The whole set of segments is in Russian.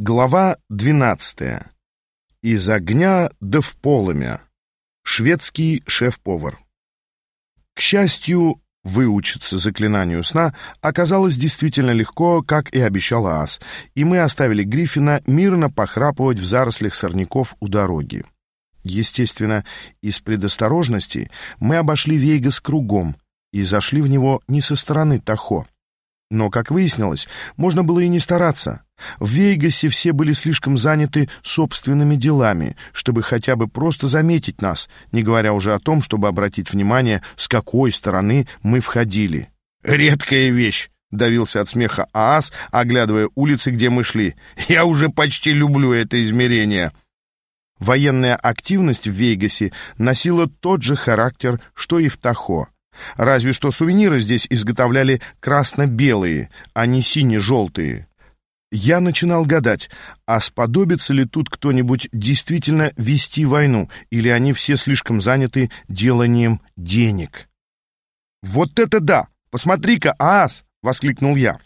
Глава 12. Из огня да в полымя. Шведский шеф-повар. К счастью, выучиться заклинанию сна оказалось действительно легко, как и обещал Ас, и мы оставили Гриффина мирно похрапывать в зарослях сорняков у дороги. Естественно, из предосторожности мы обошли Вейгас кругом и зашли в него не со стороны Тахо. Но, как выяснилось, можно было и не стараться. В Вейгасе все были слишком заняты собственными делами, чтобы хотя бы просто заметить нас, не говоря уже о том, чтобы обратить внимание, с какой стороны мы входили. «Редкая вещь!» — давился от смеха Аас, оглядывая улицы, где мы шли. «Я уже почти люблю это измерение!» Военная активность в Вейгасе носила тот же характер, что и в Тахо. Разве что сувениры здесь изготовляли красно-белые, а не сине-желтые. Я начинал гадать, а сподобится ли тут кто-нибудь действительно вести войну, или они все слишком заняты деланием денег. «Вот это да! Посмотри-ка, аас!» — воскликнул я.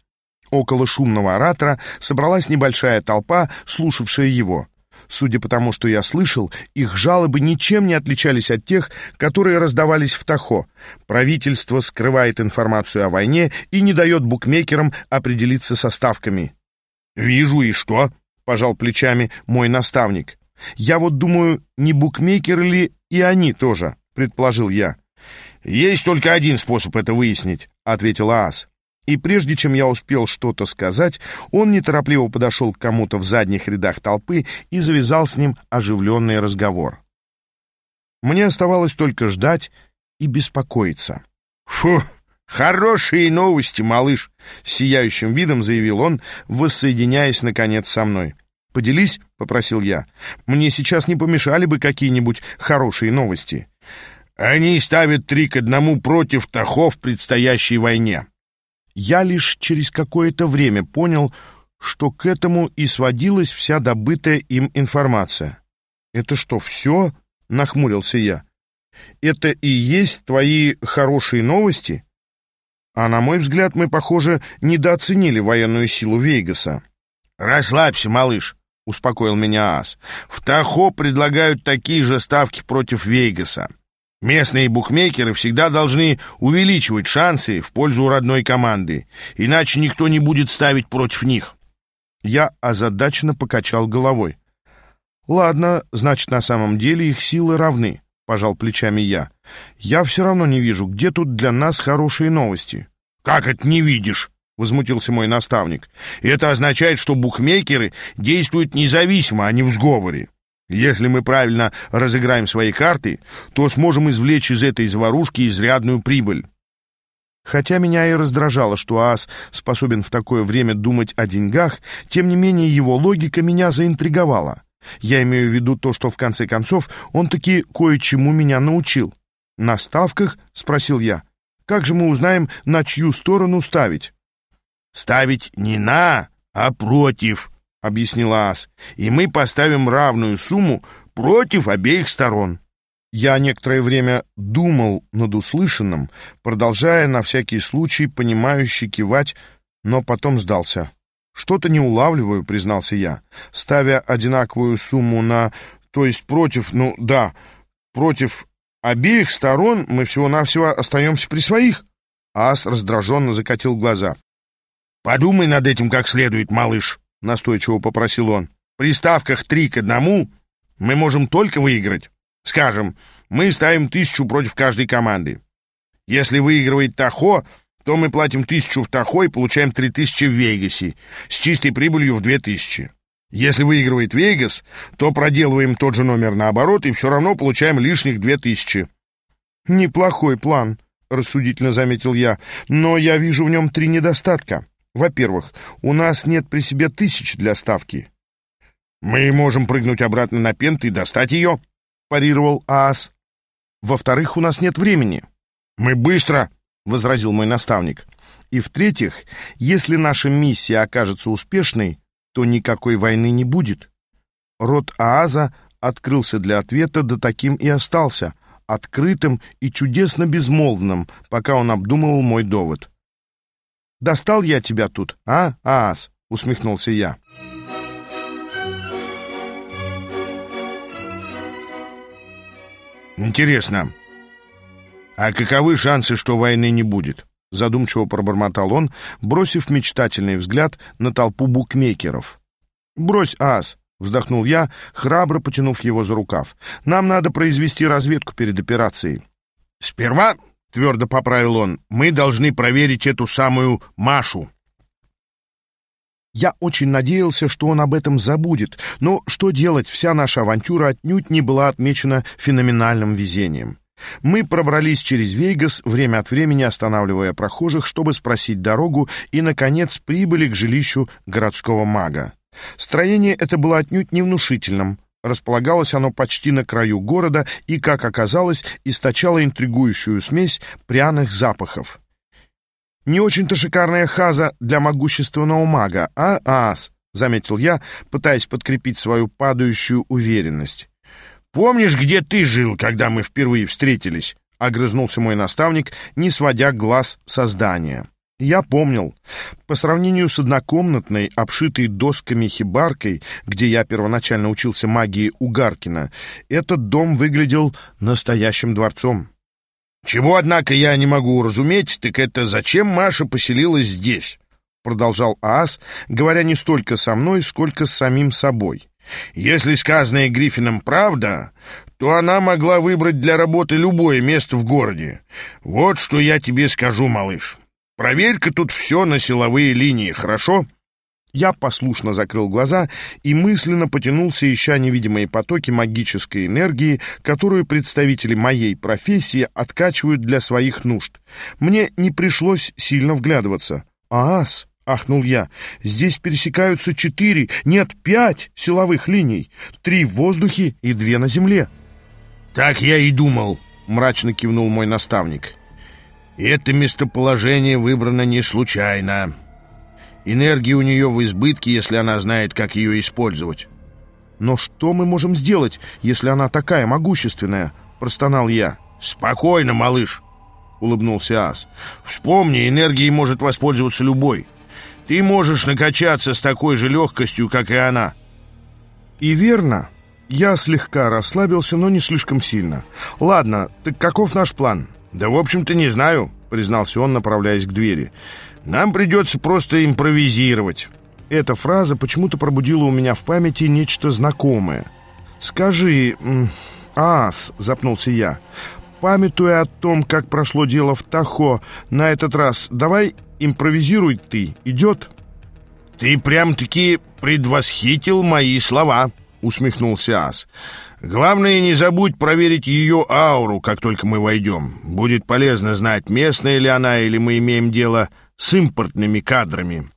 Около шумного оратора собралась небольшая толпа, слушавшая его. Судя по тому, что я слышал, их жалобы ничем не отличались от тех, которые раздавались в Тахо. Правительство скрывает информацию о войне и не дает букмекерам определиться со ставками. «Вижу, и что?» — пожал плечами мой наставник. «Я вот думаю, не букмекеры ли и они тоже?» — предположил я. «Есть только один способ это выяснить», — ответил Аас. И прежде чем я успел что-то сказать, он неторопливо подошел к кому-то в задних рядах толпы и завязал с ним оживленный разговор. Мне оставалось только ждать и беспокоиться. «Фу, хорошие новости, малыш!» — с сияющим видом заявил он, воссоединяясь, наконец, со мной. «Поделись», — попросил я. «Мне сейчас не помешали бы какие-нибудь хорошие новости». «Они ставят три к одному против Тахов в предстоящей войне», я лишь через какое-то время понял, что к этому и сводилась вся добытая им информация. «Это что, все?» — нахмурился я. «Это и есть твои хорошие новости?» А на мой взгляд, мы, похоже, недооценили военную силу Вейгаса. «Расслабься, малыш», — успокоил меня Ас. «В Тахо предлагают такие же ставки против Вейгаса. Местные букмекеры всегда должны увеличивать шансы в пользу родной команды, иначе никто не будет ставить против них. Я озадаченно покачал головой. «Ладно, значит, на самом деле их силы равны», — пожал плечами я. «Я все равно не вижу, где тут для нас хорошие новости». «Как это не видишь?» — возмутился мой наставник. «Это означает, что букмекеры действуют независимо, а не в сговоре. Если мы правильно разыграем свои карты, то сможем извлечь из этой заварушки изрядную прибыль. Хотя меня и раздражало, что Ас способен в такое время думать о деньгах, тем не менее его логика меня заинтриговала. Я имею в виду то, что в конце концов он таки кое-чему меня научил. «На ставках?» — спросил я. «Как же мы узнаем, на чью сторону ставить?» «Ставить не на, а против», — объяснила Ас, — «и мы поставим равную сумму против обеих сторон». Я некоторое время думал над услышанным, продолжая на всякий случай понимающе кивать, но потом сдался. «Что-то не улавливаю», — признался я, ставя одинаковую сумму на... То есть против, ну да, против обеих сторон мы всего-навсего остаемся при своих. Ас раздраженно закатил глаза. «Подумай над этим как следует, малыш», — настойчиво попросил он. «При ставках три к одному мы можем только выиграть. Скажем, мы ставим тысячу против каждой команды. Если выигрывает Тахо, то мы платим тысячу в Тахо и получаем три тысячи в Вегасе с чистой прибылью в две тысячи. Если выигрывает Вегас, то проделываем тот же номер наоборот и все равно получаем лишних две тысячи». «Неплохой план», — рассудительно заметил я, «но я вижу в нем три недостатка». Во-первых, у нас нет при себе тысяч для ставки. Мы можем прыгнуть обратно на пент и достать ее, парировал Аас. Во-вторых, у нас нет времени. Мы быстро, возразил мой наставник. И в-третьих, если наша миссия окажется успешной, то никакой войны не будет. Рот Ааза открылся для ответа, да таким и остался, открытым и чудесно безмолвным, пока он обдумывал мой довод. Достал я тебя тут, а, Аас?» — усмехнулся я. «Интересно, а каковы шансы, что войны не будет?» Задумчиво пробормотал он, бросив мечтательный взгляд на толпу букмекеров. «Брось, Аас!» — вздохнул я, храбро потянув его за рукав. «Нам надо произвести разведку перед операцией». «Сперва твердо поправил он, — мы должны проверить эту самую Машу». Я очень надеялся, что он об этом забудет, но что делать, вся наша авантюра отнюдь не была отмечена феноменальным везением. Мы пробрались через Вейгас, время от времени останавливая прохожих, чтобы спросить дорогу, и, наконец, прибыли к жилищу городского мага. Строение это было отнюдь не внушительным. Располагалось оно почти на краю города и, как оказалось, источало интригующую смесь пряных запахов. «Не очень-то шикарная хаза для могущественного мага, а, ас?» — заметил я, пытаясь подкрепить свою падающую уверенность. «Помнишь, где ты жил, когда мы впервые встретились?» — огрызнулся мой наставник, не сводя глаз со здания. Я помнил. По сравнению с однокомнатной, обшитой досками хибаркой, где я первоначально учился магии у Гаркина, этот дом выглядел настоящим дворцом. «Чего, однако, я не могу уразуметь, так это зачем Маша поселилась здесь?» Продолжал Аас, говоря не столько со мной, сколько с самим собой. «Если сказанное Гриффином правда, то она могла выбрать для работы любое место в городе. Вот что я тебе скажу, малыш. Проверь-ка тут все на силовые линии, хорошо?» Я послушно закрыл глаза и мысленно потянулся, ища невидимые потоки магической энергии, которую представители моей профессии откачивают для своих нужд. Мне не пришлось сильно вглядываться. «Аас!» — ахнул я. «Здесь пересекаются четыре, нет, пять силовых линий. Три в воздухе и две на земле». «Так я и думал», — мрачно кивнул мой наставник. «Это местоположение выбрано не случайно». Энергии у нее в избытке, если она знает, как ее использовать. «Но что мы можем сделать, если она такая могущественная?» — простонал я. «Спокойно, малыш», — улыбнулся Ас. «Вспомни, энергией может воспользоваться любой. Ты можешь накачаться с такой же легкостью, как и она». «И верно. Я слегка расслабился, но не слишком сильно. Ладно, так каков наш план?» «Да, в общем-то, не знаю», — признался он, направляясь к двери. Нам придется просто импровизировать». Эта фраза почему-то пробудила у меня в памяти нечто знакомое. «Скажи, ас», — запнулся я, — «памятуя о том, как прошло дело в Тахо, на этот раз давай импровизируй ты, идет?» «Ты прям-таки предвосхитил мои слова», — усмехнулся Ас. «Главное, не забудь проверить ее ауру, как только мы войдем. Будет полезно знать, местная ли она, или мы имеем дело с импортными кадрами».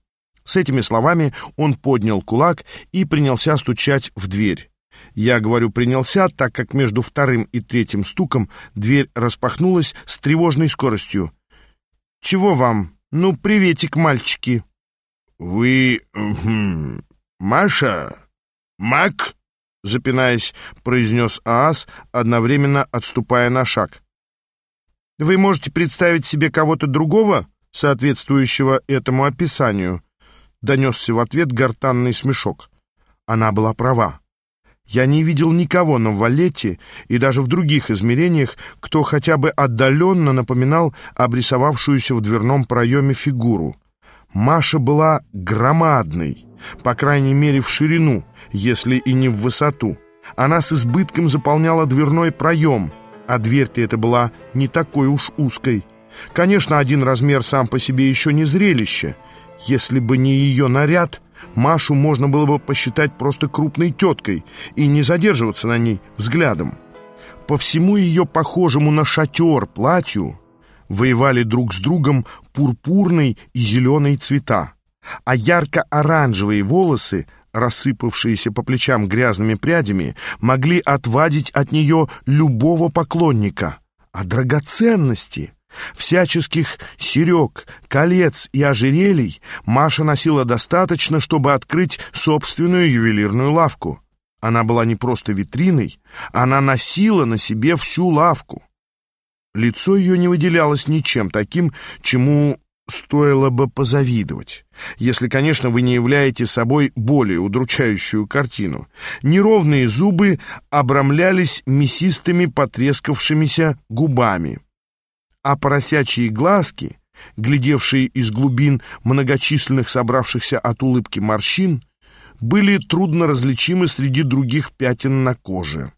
С этими словами он поднял кулак и принялся стучать в дверь. Я говорю «принялся», так как между вторым и третьим стуком дверь распахнулась с тревожной скоростью. «Чего вам? Ну, приветик, мальчики!» «Вы... Маша? Мак?» Запинаясь, произнес Аас, одновременно отступая на шаг. «Вы можете представить себе кого-то другого?» соответствующего этому описанию, донесся в ответ гортанный смешок. Она была права. Я не видел никого на Валете и даже в других измерениях, кто хотя бы отдаленно напоминал обрисовавшуюся в дверном проеме фигуру. Маша была громадной, по крайней мере в ширину, если и не в высоту. Она с избытком заполняла дверной проем, а дверь-то эта была не такой уж узкой. Конечно, один размер сам по себе еще не зрелище. Если бы не ее наряд, Машу можно было бы посчитать просто крупной теткой и не задерживаться на ней взглядом. По всему ее похожему на шатер платью воевали друг с другом пурпурный и зеленый цвета, а ярко-оранжевые волосы, рассыпавшиеся по плечам грязными прядями, могли отвадить от нее любого поклонника. А драгоценности Всяческих серег, колец и ожерелий Маша носила достаточно, чтобы открыть собственную ювелирную лавку. Она была не просто витриной, она носила на себе всю лавку. Лицо ее не выделялось ничем таким, чему стоило бы позавидовать, если, конечно, вы не являете собой более удручающую картину. Неровные зубы обрамлялись мясистыми потрескавшимися губами, а поросячьи глазки, глядевшие из глубин многочисленных собравшихся от улыбки морщин, были трудно различимы среди других пятен на коже.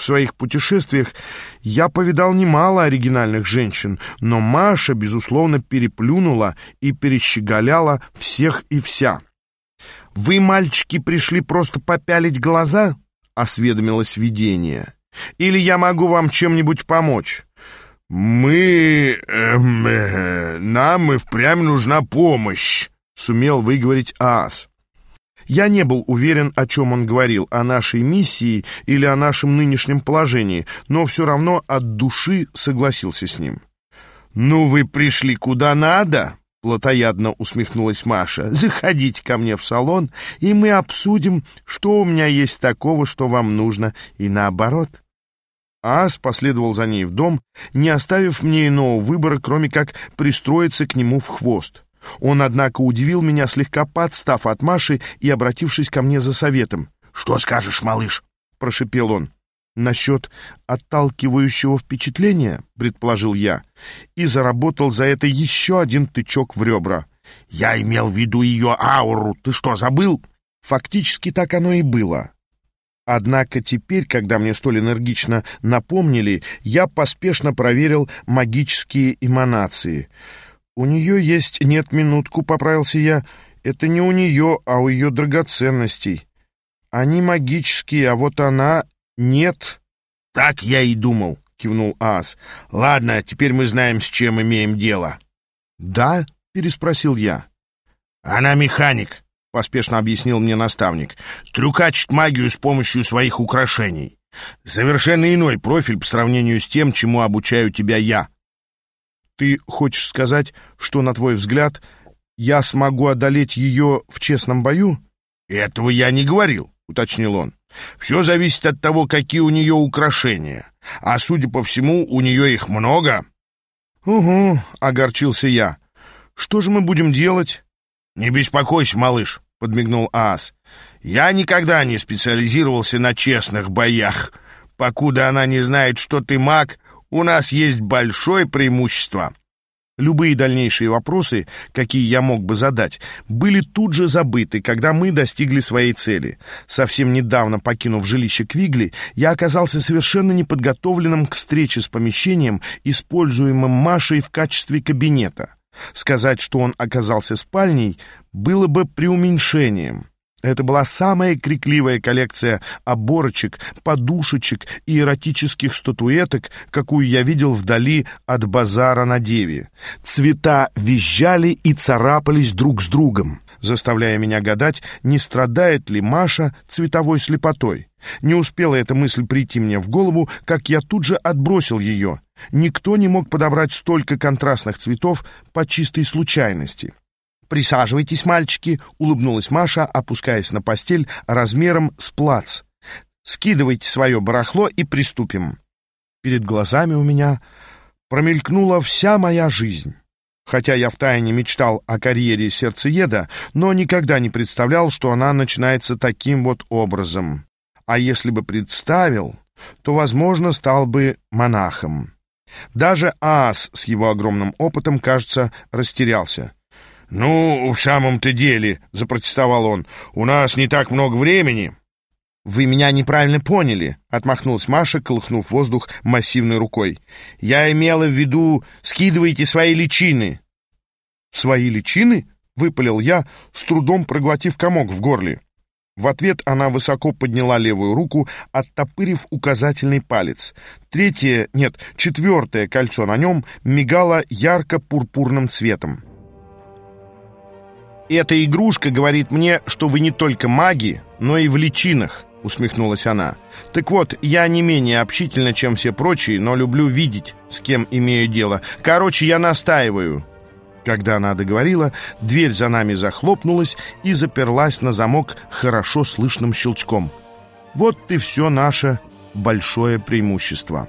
В своих путешествиях я повидал немало оригинальных женщин, но Маша, безусловно, переплюнула и перещеголяла всех и вся. «Вы, мальчики, пришли просто попялить глаза?» — осведомилось видение. «Или я могу вам чем-нибудь помочь?» «Мы... Эм, э, нам и впрямь нужна помощь», — сумел выговорить Аас. Я не был уверен, о чем он говорил, о нашей миссии или о нашем нынешнем положении, но все равно от души согласился с ним. «Ну, вы пришли куда надо?» — плотоядно усмехнулась Маша. «Заходите ко мне в салон, и мы обсудим, что у меня есть такого, что вам нужно, и наоборот». Ас последовал за ней в дом, не оставив мне иного выбора, кроме как пристроиться к нему в хвост. Он, однако, удивил меня, слегка подстав от Маши и обратившись ко мне за советом. «Что скажешь, малыш?» — прошипел он. «Насчет отталкивающего впечатления», — предположил я, и заработал за это еще один тычок в ребра. «Я имел в виду ее ауру. Ты что, забыл?» Фактически так оно и было. Однако теперь, когда мне столь энергично напомнили, я поспешно проверил магические эманации — «У нее есть нет минутку», — поправился я. «Это не у нее, а у ее драгоценностей. Они магические, а вот она нет». «Так я и думал», — кивнул Ас. «Ладно, теперь мы знаем, с чем имеем дело». «Да?» — переспросил я. «Она механик», — поспешно объяснил мне наставник. «Трюкачит магию с помощью своих украшений. Совершенно иной профиль по сравнению с тем, чему обучаю тебя я». Ты хочешь сказать, что, на твой взгляд, я смогу одолеть ее в честном бою? Этого я не говорил, уточнил он. Все зависит от того, какие у нее украшения. А, судя по всему, у нее их много. Угу, огорчился я. Что же мы будем делать? Не беспокойся, малыш, подмигнул Аас. Я никогда не специализировался на честных боях. Покуда она не знает, что ты маг, у нас есть большое преимущество. Любые дальнейшие вопросы, какие я мог бы задать, были тут же забыты, когда мы достигли своей цели. Совсем недавно, покинув жилище Квигли, я оказался совершенно неподготовленным к встрече с помещением, используемым Машей в качестве кабинета. Сказать, что он оказался спальней, было бы преуменьшением. Это была самая крикливая коллекция оборочек, подушечек и эротических статуэток, какую я видел вдали от базара на Деве. Цвета визжали и царапались друг с другом, заставляя меня гадать, не страдает ли Маша цветовой слепотой. Не успела эта мысль прийти мне в голову, как я тут же отбросил ее. Никто не мог подобрать столько контрастных цветов по чистой случайности. «Присаживайтесь, мальчики», — улыбнулась Маша, опускаясь на постель размером с плац. «Скидывайте свое барахло и приступим». Перед глазами у меня промелькнула вся моя жизнь. Хотя я втайне мечтал о карьере сердцееда, но никогда не представлял, что она начинается таким вот образом. А если бы представил, то, возможно, стал бы монахом. Даже Аас с его огромным опытом, кажется, растерялся. «Ну, в самом-то деле», — запротестовал он, — «у нас не так много времени». «Вы меня неправильно поняли», — отмахнулась Маша, колыхнув воздух массивной рукой. «Я имела в виду, скидывайте свои личины». «Свои личины?» — выпалил я, с трудом проглотив комок в горле. В ответ она высоко подняла левую руку, оттопырив указательный палец. Третье, нет, четвертое кольцо на нем мигало ярко-пурпурным цветом. «Эта игрушка говорит мне, что вы не только маги, но и в личинах», — усмехнулась она. «Так вот, я не менее общительна, чем все прочие, но люблю видеть, с кем имею дело. Короче, я настаиваю». Когда она договорила, дверь за нами захлопнулась и заперлась на замок хорошо слышным щелчком. Вот и все наше большое преимущество.